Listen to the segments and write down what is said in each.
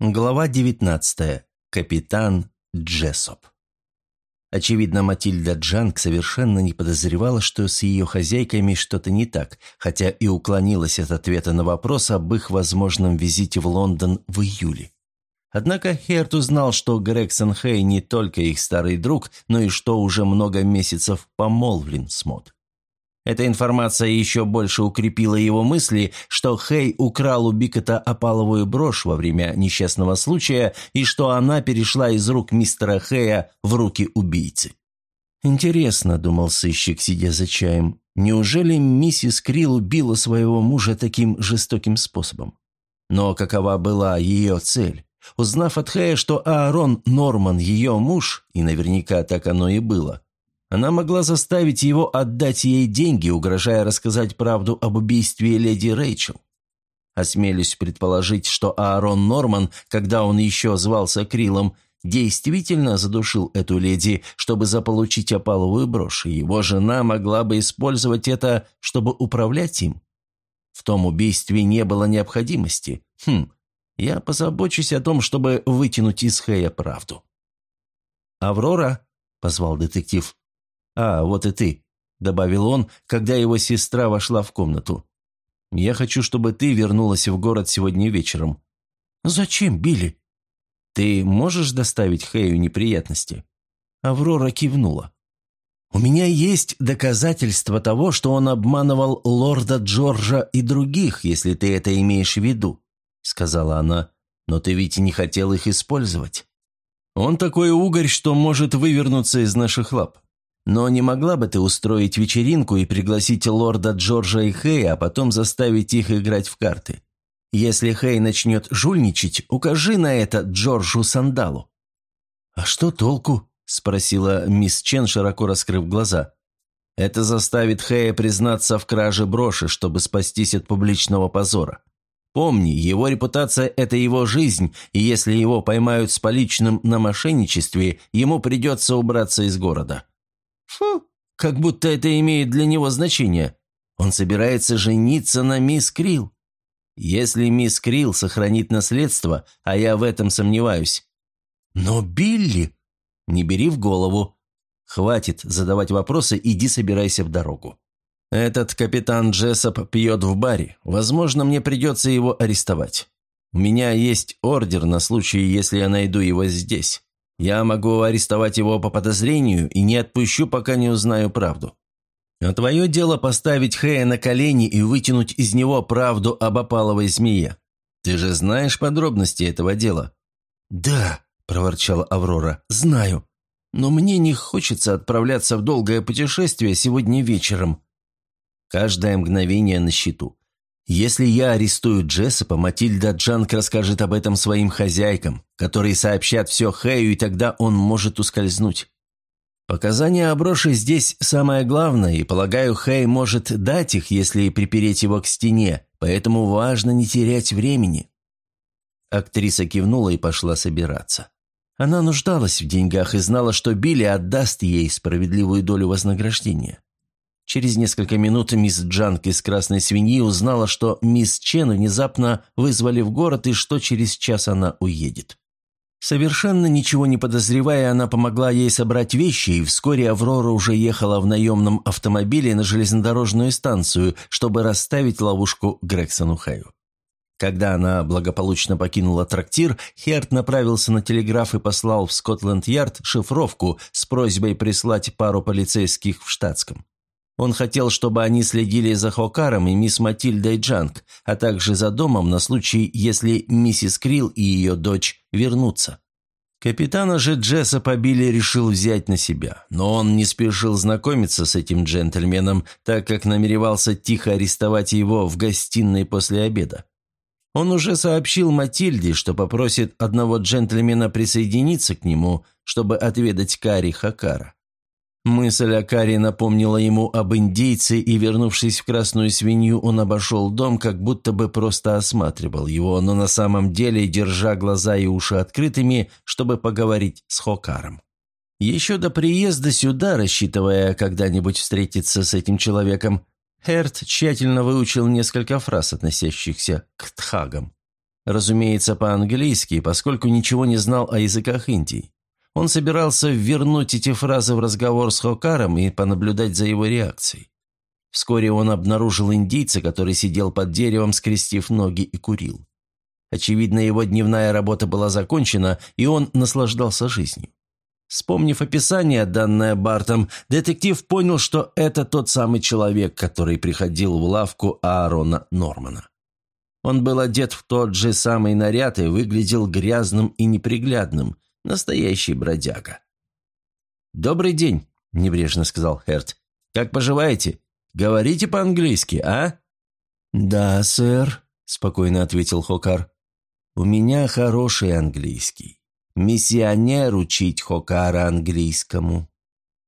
Глава 19. Капитан Джессоп. Очевидно, Матильда Джанг совершенно не подозревала, что с ее хозяйками что-то не так, хотя и уклонилась от ответа на вопрос об их возможном визите в Лондон в июле. Однако Херт узнал, что Грегсон Хей не только их старый друг, но и что уже много месяцев помолвлен с Мод. Эта информация еще больше укрепила его мысли, что Хей украл у Бикота опаловую брошь во время несчастного случая и что она перешла из рук мистера Хэя в руки убийцы. «Интересно», — думал сыщик, сидя за чаем, — «неужели миссис Крилл убила своего мужа таким жестоким способом? Но какова была ее цель? Узнав от Хэя, что Аарон Норман ее муж, и наверняка так оно и было, она могла заставить его отдать ей деньги, угрожая рассказать правду об убийстве леди Рэйчел. Осмелюсь предположить, что Аарон Норман, когда он еще звался Крилом, действительно задушил эту леди, чтобы заполучить опаловую брошь, и его жена могла бы использовать это, чтобы управлять им. В том убийстве не было необходимости. Хм, я позабочусь о том, чтобы вытянуть из Хэя правду. «Аврора?» – позвал детектив. «А, вот и ты», – добавил он, когда его сестра вошла в комнату. «Я хочу, чтобы ты вернулась в город сегодня вечером». «Зачем, Билли?» «Ты можешь доставить Хэю неприятности?» Аврора кивнула. «У меня есть доказательства того, что он обманывал лорда Джорджа и других, если ты это имеешь в виду», — сказала она. «Но ты ведь не хотел их использовать. Он такой угорь, что может вывернуться из наших лап. Но не могла бы ты устроить вечеринку и пригласить лорда Джорджа и Хэя, а потом заставить их играть в карты? Если Хэй начнет жульничать, укажи на это Джорджу Сандалу». «А что толку?» – спросила мисс Чен, широко раскрыв глаза. «Это заставит Хэя признаться в краже броши, чтобы спастись от публичного позора. Помни, его репутация – это его жизнь, и если его поймают с поличным на мошенничестве, ему придется убраться из города». Фу, как будто это имеет для него значение. Он собирается жениться на мисс Крилл. Если мисс Крилл сохранит наследство, а я в этом сомневаюсь. Но Билли... Не бери в голову. Хватит задавать вопросы, иди собирайся в дорогу. Этот капитан Джессоп пьет в баре. Возможно, мне придется его арестовать. У меня есть ордер на случай, если я найду его здесь. Я могу арестовать его по подозрению и не отпущу, пока не узнаю правду. А твое дело поставить Хэя на колени и вытянуть из него правду об опаловой змее. Ты же знаешь подробности этого дела?» «Да», – проворчала Аврора, – «знаю. Но мне не хочется отправляться в долгое путешествие сегодня вечером». Каждое мгновение на счету. Если я арестую Джессопа, Матильда Джанк расскажет об этом своим хозяйкам, которые сообщат все Хэю, и тогда он может ускользнуть. Показания о здесь самое главное, и, полагаю, Хэй может дать их, если припереть его к стене, поэтому важно не терять времени». Актриса кивнула и пошла собираться. Она нуждалась в деньгах и знала, что Билли отдаст ей справедливую долю вознаграждения. Через несколько минут мисс Джанк из «Красной свиньи» узнала, что мисс Чен внезапно вызвали в город и что через час она уедет. Совершенно ничего не подозревая, она помогла ей собрать вещи, и вскоре Аврора уже ехала в наемном автомобиле на железнодорожную станцию, чтобы расставить ловушку Грексону Хэю. Когда она благополучно покинула трактир, Херт направился на телеграф и послал в Скотланд-Ярд шифровку с просьбой прислать пару полицейских в штатском. Он хотел, чтобы они следили за Хокаром и мисс Матильдой Джанг, а также за домом на случай, если миссис Крилл и ее дочь вернутся. Капитана же Джесса побили решил взять на себя, но он не спешил знакомиться с этим джентльменом, так как намеревался тихо арестовать его в гостиной после обеда. Он уже сообщил Матильде, что попросит одного джентльмена присоединиться к нему, чтобы отведать карри Хакара. Мысль о Каре напомнила ему об индейце, и, вернувшись в красную свинью, он обошел дом, как будто бы просто осматривал его, но на самом деле держа глаза и уши открытыми, чтобы поговорить с Хокаром. Еще до приезда сюда, рассчитывая когда-нибудь встретиться с этим человеком, Херт тщательно выучил несколько фраз, относящихся к тхагам. Разумеется, по-английски, поскольку ничего не знал о языках Индии. Он собирался вернуть эти фразы в разговор с Хокаром и понаблюдать за его реакцией. Вскоре он обнаружил индийца, который сидел под деревом, скрестив ноги и курил. Очевидно, его дневная работа была закончена, и он наслаждался жизнью. Вспомнив описание, данное Бартом, детектив понял, что это тот самый человек, который приходил в лавку Аарона Нормана. Он был одет в тот же самый наряд и выглядел грязным и неприглядным, настоящий бродяга. «Добрый день», – небрежно сказал Херт. «Как поживаете? Говорите по-английски, а?» «Да, сэр», – спокойно ответил Хокар. «У меня хороший английский. Миссионер учить Хокара английскому».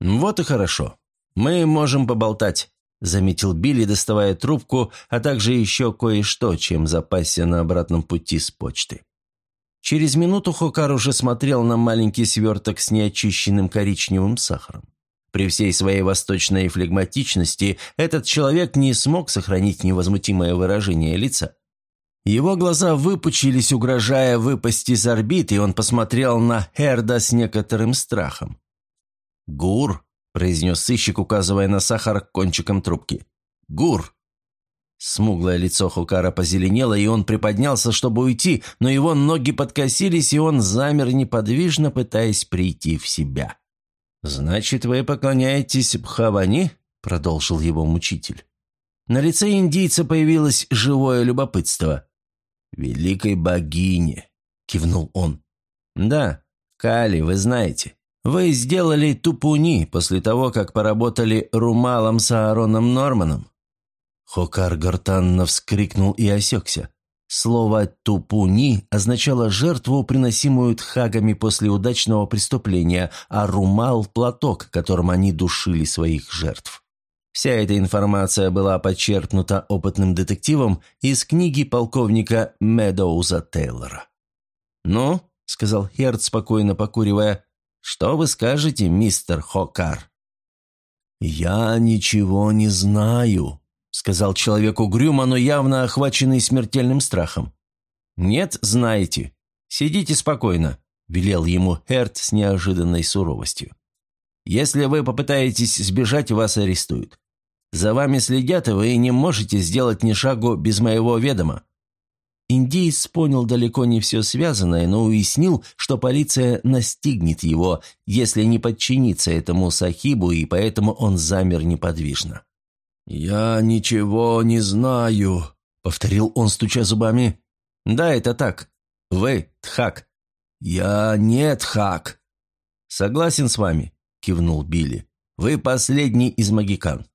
«Вот и хорошо. Мы можем поболтать», – заметил Билли, доставая трубку, а также еще кое-что, чем запасся на обратном пути с почты. Через минуту Хокар уже смотрел на маленький сверток с неочищенным коричневым сахаром. При всей своей восточной флегматичности этот человек не смог сохранить невозмутимое выражение лица. Его глаза выпучились, угрожая выпасть из орбит, и он посмотрел на Херда с некоторым страхом. «Гур», – произнес сыщик, указывая на сахар кончиком трубки. «Гур». Смуглое лицо Хукара позеленело, и он приподнялся, чтобы уйти, но его ноги подкосились, и он замер неподвижно, пытаясь прийти в себя. «Значит, вы поклоняетесь Бхавани?» – продолжил его мучитель. На лице индийца появилось живое любопытство. «Великой богине», – кивнул он. «Да, Кали, вы знаете. Вы сделали тупуни после того, как поработали румалом с Аароном Норманом». Хокар гортанно вскрикнул и осекся. Слово «тупуни» означало жертву, приносимую тхагами после удачного преступления, а румал – платок, которым они душили своих жертв. Вся эта информация была подчеркнута опытным детективом из книги полковника Медоуза Тейлора. «Ну», — сказал Херд, спокойно покуривая, — «что вы скажете, мистер Хокар?» «Я ничего не знаю», — сказал человек угрюмо, но явно охваченный смертельным страхом. «Нет, знаете. Сидите спокойно», — велел ему Херд с неожиданной суровостью. «Если вы попытаетесь сбежать, вас арестуют. За вами следят, и вы не можете сделать ни шагу без моего ведома». Индиец понял далеко не все связанное, но уяснил, что полиция настигнет его, если не подчинится этому сахибу, и поэтому он замер неподвижно. «Я ничего не знаю», — повторил он, стуча зубами. «Да, это так. Вы Тхак». «Я не Тхак». «Согласен с вами», — кивнул Билли. «Вы последний из магикан.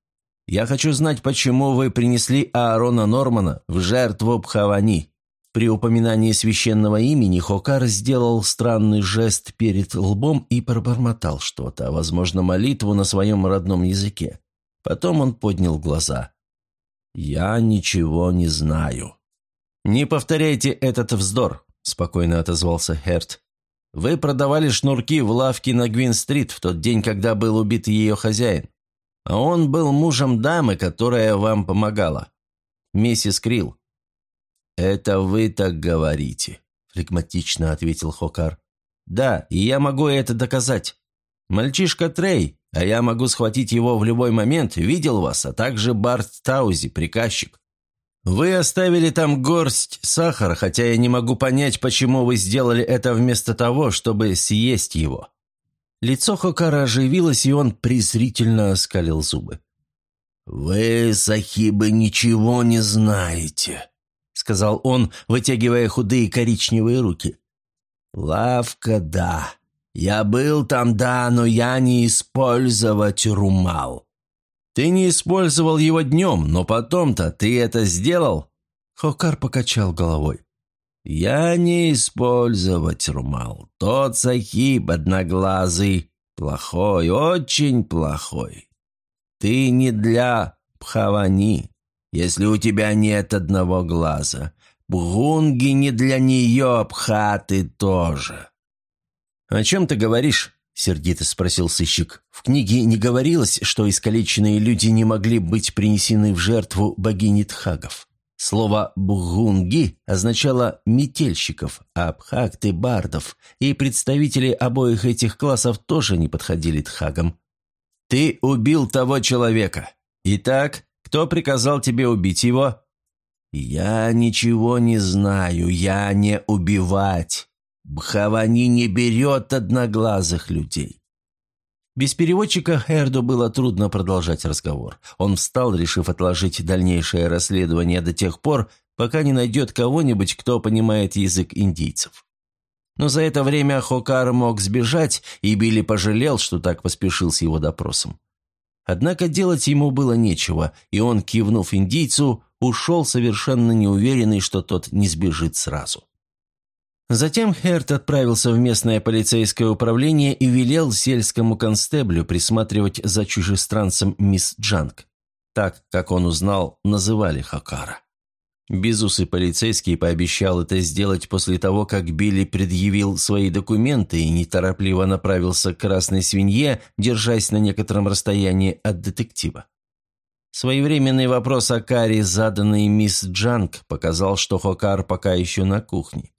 Я хочу знать, почему вы принесли Аарона Нормана в жертву Бхавани». При упоминании священного имени Хокар сделал странный жест перед лбом и пробормотал что-то, возможно, молитву на своем родном языке. Потом он поднял глаза. «Я ничего не знаю». «Не повторяйте этот вздор», – спокойно отозвался Херт. «Вы продавали шнурки в лавке на Гвин-стрит в тот день, когда был убит ее хозяин. А он был мужем дамы, которая вам помогала. Миссис Крилл». «Это вы так говорите», – флегматично ответил Хокар. «Да, и я могу это доказать. Мальчишка Трей, а я могу схватить его в любой момент, видел вас, а также Барт Таузи, приказчик. Вы оставили там горсть сахара, хотя я не могу понять, почему вы сделали это вместо того, чтобы съесть его. Лицо Хокара оживилось, и он презрительно оскалил зубы. «Вы, Сахибы, ничего не знаете», — сказал он, вытягивая худые коричневые руки. «Лавка, да. Я был там, да, но я не использовать румал». «Ты не использовал его днем, но потом-то ты это сделал?» Хокар покачал головой. «Я не использовать румал. Тот сахиб одноглазый, плохой, очень плохой. Ты не для Пхавани, если у тебя нет одного глаза. Бхунги не для нее, Пхаты тоже». «О чем ты говоришь?» – сердито спросил сыщик. «В книге не говорилось, что искалеченные люди не могли быть принесены в жертву богини Тхагов». Слово «бгунги» означало «метельщиков», а «бхакты» – «бардов», и представители обоих этих классов тоже не подходили тхагам. «Ты убил того человека. Итак, кто приказал тебе убить его?» «Я ничего не знаю, я не убивать. Бхавани не берет одноглазых людей. Без переводчика Эрду было трудно продолжать разговор. Он встал, решив отложить дальнейшее расследование до тех пор, пока не найдет кого-нибудь, кто понимает язык индийцев. Но за это время Хокар мог сбежать, и Билли пожалел, что так поспешил с его допросом. Однако делать ему было нечего, и он, кивнув индийцу, ушел совершенно неуверенный, что тот не сбежит сразу. Затем Херт отправился в местное полицейское управление и велел сельскому констеблю присматривать за чужестранцем мисс Джанг. Так, как он узнал, называли Хакара. Безусый полицейский пообещал это сделать после того, как Билли предъявил свои документы и неторопливо направился к красной свинье, держась на некотором расстоянии от детектива. Своевременный вопрос о Каре, заданный мисс Джанг, показал, что Хокар пока еще на кухне.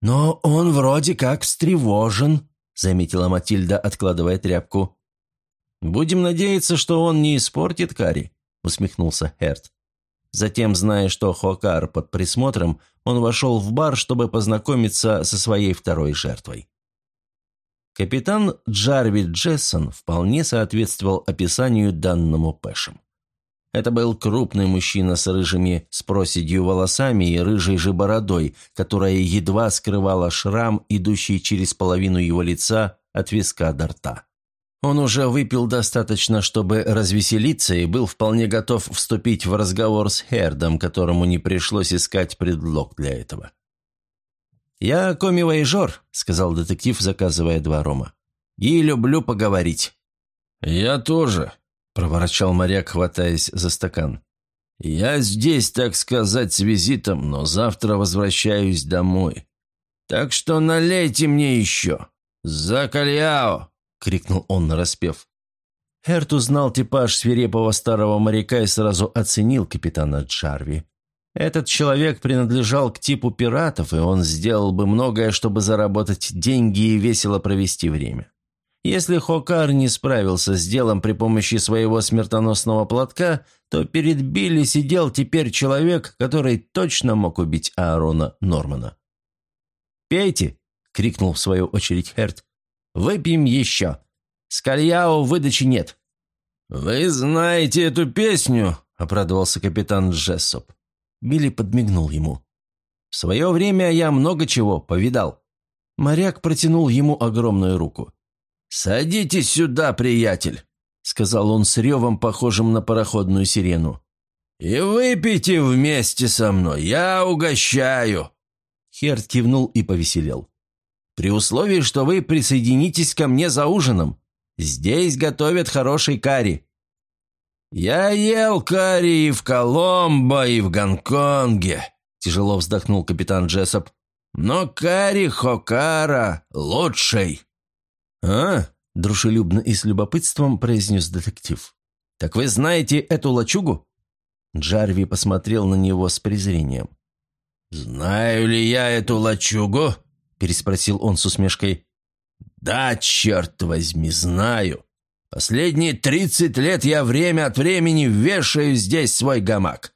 «Но он вроде как встревожен», — заметила Матильда, откладывая тряпку. «Будем надеяться, что он не испортит Кари», — усмехнулся Херт. Затем, зная, что Хокар под присмотром, он вошел в бар, чтобы познакомиться со своей второй жертвой. Капитан Джарви Джессон вполне соответствовал описанию данному Пэшем. Это был крупный мужчина с рыжими с проседью волосами и рыжей же бородой, которая едва скрывала шрам, идущий через половину его лица от виска до рта. Он уже выпил достаточно, чтобы развеселиться, и был вполне готов вступить в разговор с Хердом, которому не пришлось искать предлог для этого. «Я коми-воежор», — сказал детектив, заказывая два рома. «И люблю поговорить». «Я тоже», проворчал моряк, хватаясь за стакан. «Я здесь, так сказать, с визитом, но завтра возвращаюсь домой. Так что налейте мне еще. За кальяо!» — крикнул он нараспев. Эрт узнал типаж свирепого старого моряка и сразу оценил капитана Джарви. Этот человек принадлежал к типу пиратов, и он сделал бы многое, чтобы заработать деньги и весело провести время. Если Хокар не справился с делом при помощи своего смертоносного платка, то перед Билли сидел теперь человек, который точно мог убить Аарона Нормана. «Пейте!» — крикнул в свою очередь Херт. «Выпьем еще! С кальяо выдачи нет!» «Вы знаете эту песню?» — обрадовался капитан Джессоп. Билли подмигнул ему. «В свое время я много чего повидал». Моряк протянул ему огромную руку. «Садитесь сюда, приятель», — сказал он с ревом, похожим на пароходную сирену. «И выпейте вместе со мной, я угощаю». Херт кивнул и повеселел. «При условии, что вы присоединитесь ко мне за ужином. Здесь готовят хороший карри». «Я ел карри и в Коломбо, и в Гонконге», — тяжело вздохнул капитан Джессоп. «Но карри Хокара лучший». «А?» – дружелюбно и с любопытством произнес детектив. «Так вы знаете эту лачугу?» Джарви посмотрел на него с презрением. «Знаю ли я эту лачугу?» – переспросил он с усмешкой. «Да, черт возьми, знаю. Последние тридцать лет я время от времени вешаю здесь свой гамак».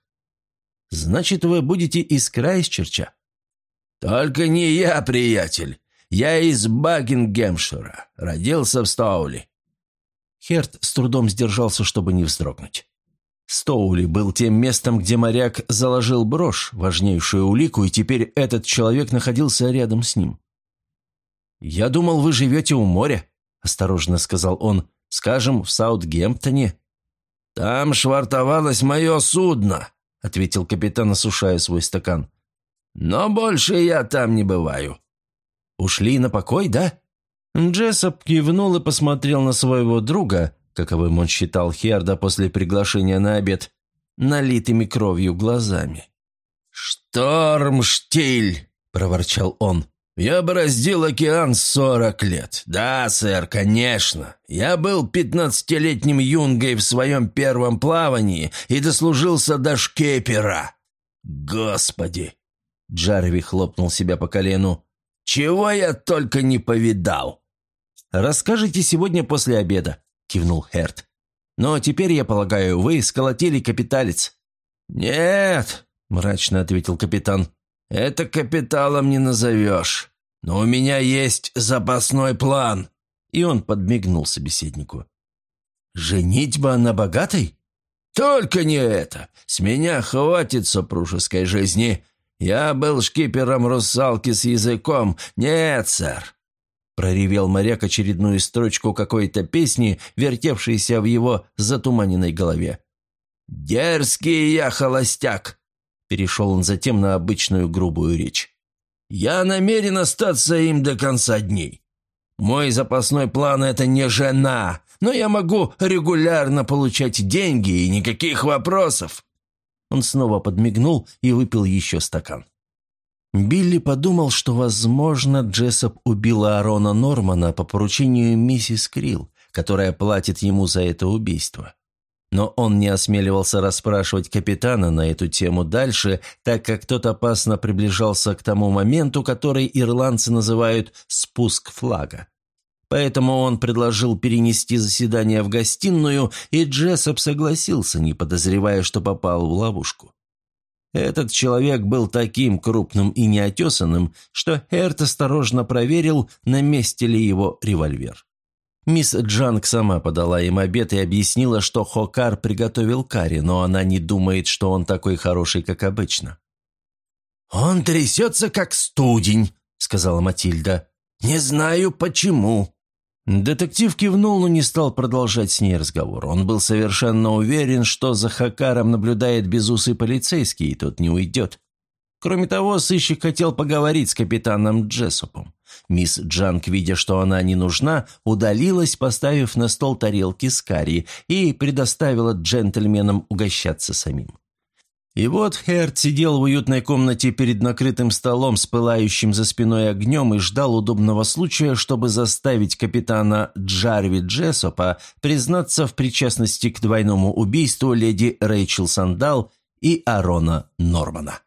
«Значит, вы будете из Крайсчерча?» «Только не я, приятель. Я из Бакингемшира, родился в Стоули». Херт с трудом сдержался, чтобы не вздрогнуть. Стоули был тем местом, где моряк заложил брошь, важнейшую улику, и теперь этот человек находился рядом с ним. «Я думал, вы живете у моря», – осторожно сказал он, – «скажем, в Саутгемптоне». «Там швартовалось мое судно», – ответил капитан, осушая свой стакан. «Но больше я там не бываю. Ушли на покой, да?» Джессоп кивнул и посмотрел на своего друга, каковым он считал Херда после приглашения на обед, налитыми кровью глазами. «Штормштиль!» – проворчал он. Я бороздил океан сорок лет. Да, сэр, конечно. Я был пятнадцатилетним юнгой в своем первом плавании и дослужился до шкепера. Господи!» Джарви хлопнул себя по колену. «Чего я только не повидал!» «Расскажите сегодня после обеда», — кивнул Херт. «Но теперь, я полагаю, вы сколотили капиталец». «Нет», — мрачно ответил капитан. «Это капиталом не назовешь. Но у меня есть запасной план». И он подмигнул собеседнику. «Женитьба на богатой?» «Только не это. С меня хватит супружеской жизни. Я был шкипером русалки с языком. Нет, сэр». Проревел моряк очередную строчку какой-то песни, вертевшейся в его затуманенной голове. «Дерзкий я холостяк!» Перешел он затем на обычную грубую речь. «Я намерен остаться им до конца дней. Мой запасной план – это не жена, но я могу регулярно получать деньги и никаких вопросов». Он снова подмигнул и выпил еще стакан. Билли подумал, что, возможно, Джессоп убила Арона Нормана по поручению миссис Крилл, которая платит ему за это убийство. Но он не осмеливался расспрашивать капитана на эту тему дальше, так как тот опасно приближался к тому моменту, который ирландцы называют «спуск флага». Поэтому он предложил перенести заседание в гостиную, и Джессоп согласился, не подозревая, что попал в ловушку. Этот человек был таким крупным и неотесанным, что Эрт осторожно проверил, на месте ли его револьвер. Мисс Джанг сама подала им обед и объяснила, что Хокар приготовил карри, но она не думает, что он такой хороший, как обычно. «Он трясется, как студень», — сказала Матильда. «Не знаю, почему». Детектив кивнул, но не стал продолжать с ней разговор. Он был совершенно уверен, что за Хакаром наблюдает безусый полицейский, и тот не уйдет. Кроме того, сыщик хотел поговорить с капитаном Джессопом. Мисс Джанк, видя, что она не нужна, удалилась, поставив на стол тарелки с карри и предоставила джентльменам угощаться самим. И вот Херт сидел в уютной комнате перед накрытым столом с пылающим за спиной огнем и ждал удобного случая, чтобы заставить капитана Джарви Джессопа признаться в причастности к двойному убийству леди Рэйчел Сандал и Арона Нормана.